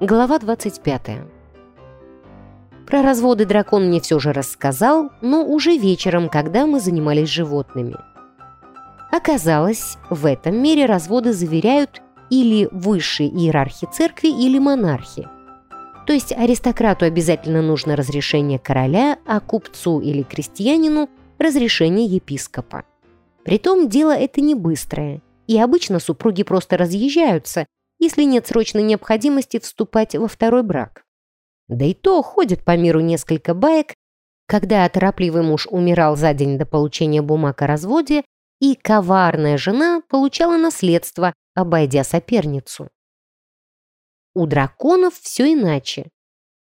Глава 25. Про разводы дракон мне все же рассказал, но уже вечером, когда мы занимались животными. Оказалось, в этом мире разводы заверяют или высшие иерархи церкви, или монархи. То есть аристократу обязательно нужно разрешение короля, а купцу или крестьянину – разрешение епископа. Притом дело это не быстрое, и обычно супруги просто разъезжаются, если нет срочной необходимости вступать во второй брак. Да и то ходит по миру несколько баек, когда торопливый муж умирал за день до получения бумаг о разводе, и коварная жена получала наследство, обойдя соперницу. У драконов все иначе.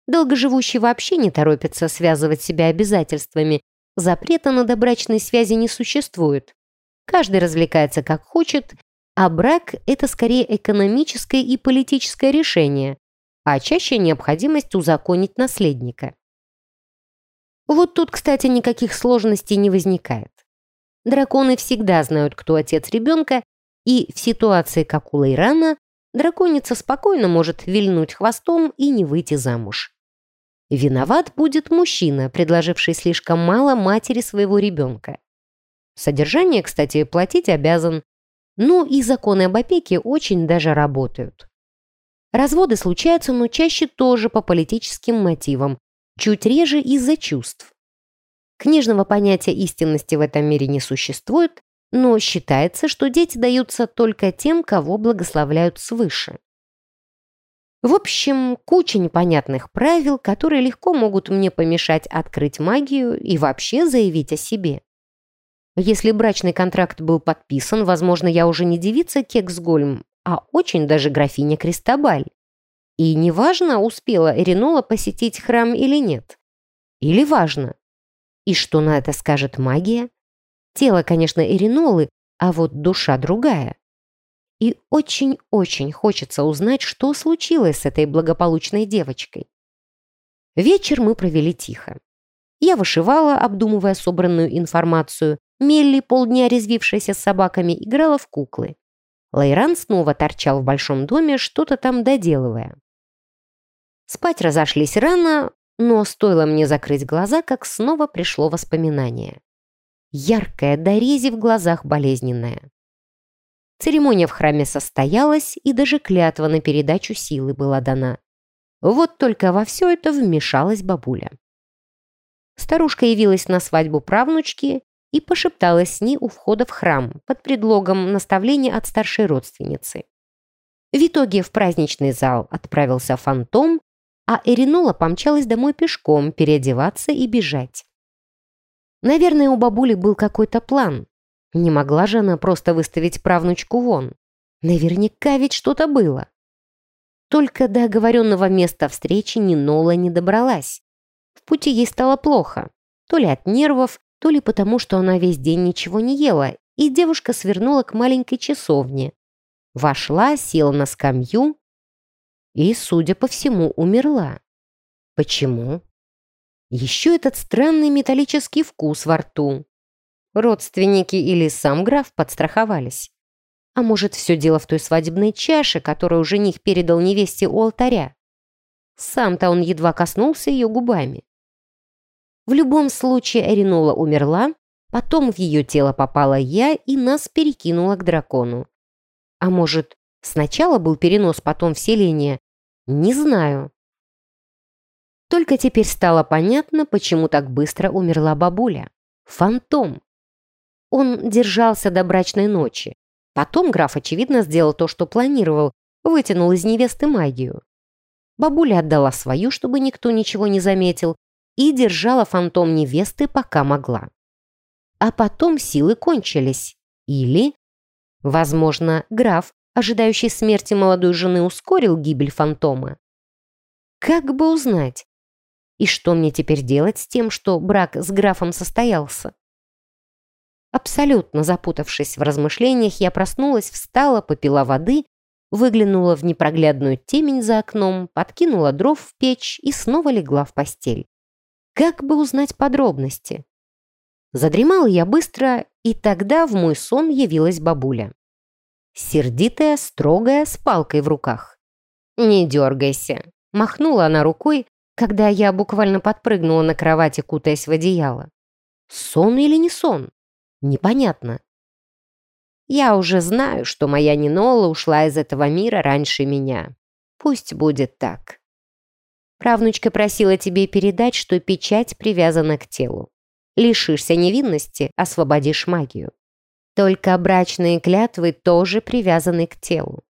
Долгоживущие вообще не торопятся связывать себя обязательствами, запрета на добрачные связи не существует. Каждый развлекается как хочет а брак – это скорее экономическое и политическое решение, а чаще необходимость узаконить наследника. Вот тут, кстати, никаких сложностей не возникает. Драконы всегда знают, кто отец ребенка, и в ситуации, как у Лейрана, драконица спокойно может вильнуть хвостом и не выйти замуж. Виноват будет мужчина, предложивший слишком мало матери своего ребенка. Содержание, кстати, платить обязан, ну и законы об опеке очень даже работают. Разводы случаются, но чаще тоже по политическим мотивам, чуть реже из-за чувств. Книжного понятия истинности в этом мире не существует, но считается, что дети даются только тем, кого благословляют свыше. В общем, куча непонятных правил, которые легко могут мне помешать открыть магию и вообще заявить о себе. Если брачный контракт был подписан, возможно, я уже не девица Кексгольм, а очень даже графиня Кристобаль. И неважно, успела Эринола посетить храм или нет. Или важно. И что на это скажет магия? Тело, конечно, Эринолы, а вот душа другая. И очень-очень хочется узнать, что случилось с этой благополучной девочкой. Вечер мы провели тихо. Я вышивала, обдумывая собранную информацию, Мелли, полдня резвившаяся с собаками, играла в куклы. Лайран снова торчал в большом доме, что-то там доделывая. Спать разошлись рано, но стоило мне закрыть глаза, как снова пришло воспоминание. Яркое, до рези в глазах болезненное. Церемония в храме состоялась, и даже клятва на передачу силы была дана. Вот только во все это вмешалась бабуля. Старушка явилась на свадьбу правнучки и пошепталась с ней у входа в храм под предлогом наставления от старшей родственницы. В итоге в праздничный зал отправился фантом, а Эринола помчалась домой пешком переодеваться и бежать. Наверное, у бабули был какой-то план. Не могла же она просто выставить правнучку вон. Наверняка ведь что-то было. Только до оговоренного места встречи Нинола не добралась. В пути ей стало плохо. То ли от нервов, то ли потому, что она весь день ничего не ела, и девушка свернула к маленькой часовне. Вошла, села на скамью и, судя по всему, умерла. Почему? Еще этот странный металлический вкус во рту. Родственники или сам граф подстраховались. А может, все дело в той свадебной чаше, которую жених передал невесте у алтаря? Сам-то он едва коснулся ее губами. В любом случае Эринола умерла, потом в ее тело попала я и нас перекинула к дракону. А может, сначала был перенос, потом вселение? Не знаю. Только теперь стало понятно, почему так быстро умерла бабуля. Фантом. Он держался до брачной ночи. Потом граф, очевидно, сделал то, что планировал, вытянул из невесты магию. Бабуля отдала свою, чтобы никто ничего не заметил, и держала фантом невесты, пока могла. А потом силы кончились. Или, возможно, граф, ожидающий смерти молодой жены, ускорил гибель фантома. Как бы узнать? И что мне теперь делать с тем, что брак с графом состоялся? Абсолютно запутавшись в размышлениях, я проснулась, встала, попила воды, выглянула в непроглядную темень за окном, подкинула дров в печь и снова легла в постель. Как бы узнать подробности? Задремала я быстро, и тогда в мой сон явилась бабуля. Сердитая, строгая, с палкой в руках. «Не дергайся», — махнула она рукой, когда я буквально подпрыгнула на кровати, кутаясь в одеяло. Сон или не сон? Непонятно. Я уже знаю, что моя Нинола ушла из этого мира раньше меня. Пусть будет так. Правнучка просила тебе передать, что печать привязана к телу. Лишишься невинности, освободишь магию. Только брачные клятвы тоже привязаны к телу.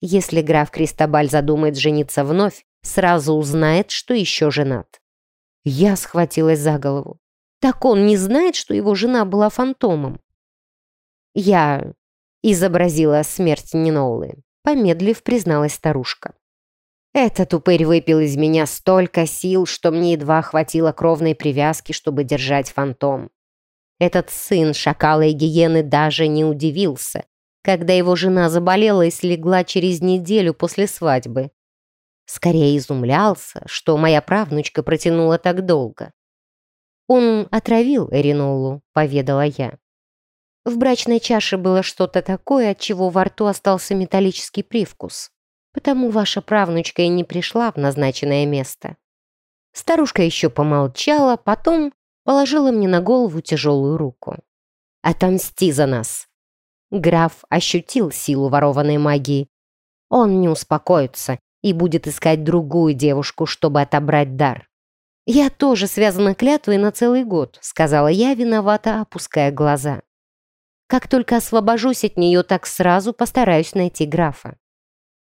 Если граф Кристобаль задумает жениться вновь, сразу узнает, что еще женат. Я схватилась за голову. Так он не знает, что его жена была фантомом. Я изобразила смерть Ниноулы. Помедлив, призналась старушка. Этот упырь выпил из меня столько сил, что мне едва хватило кровной привязки, чтобы держать фантом. Этот сын шакала и гиены даже не удивился, когда его жена заболела и слегла через неделю после свадьбы. Скорее изумлялся, что моя правнучка протянула так долго. «Он отравил Эринолу», — поведала я. В брачной чаше было что-то такое, от чего во рту остался металлический привкус. Потому ваша правнучка и не пришла в назначенное место. Старушка еще помолчала, потом положила мне на голову тяжелую руку. «Отомсти за нас!» Граф ощутил силу ворованной магии. Он не успокоится и будет искать другую девушку, чтобы отобрать дар. «Я тоже связана клятвой на целый год», — сказала я, виновата, опуская глаза. «Как только освобожусь от нее, так сразу постараюсь найти графа».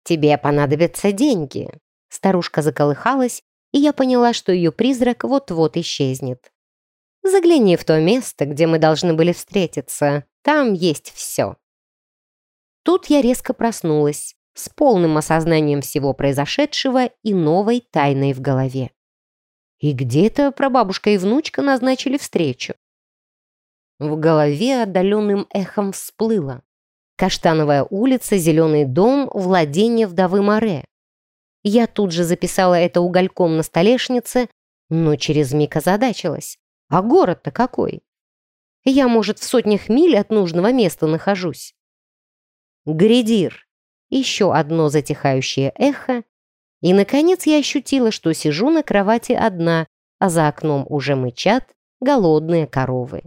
«Тебе понадобятся деньги», — старушка заколыхалась, и я поняла, что ее призрак вот-вот исчезнет. «Загляни в то место, где мы должны были встретиться. Там есть все». Тут я резко проснулась, с полным осознанием всего произошедшего и новой тайной в голове. И где-то прабабушка и внучка назначили встречу. В голове отдаленным эхом всплыло. Каштановая улица, зеленый дом, владение вдовы Море. Я тут же записала это угольком на столешнице, но через миг озадачилась. А город-то какой? Я, может, в сотнях миль от нужного места нахожусь. Гридир. Еще одно затихающее эхо, и, наконец, я ощутила, что сижу на кровати одна, а за окном уже мычат голодные коровы.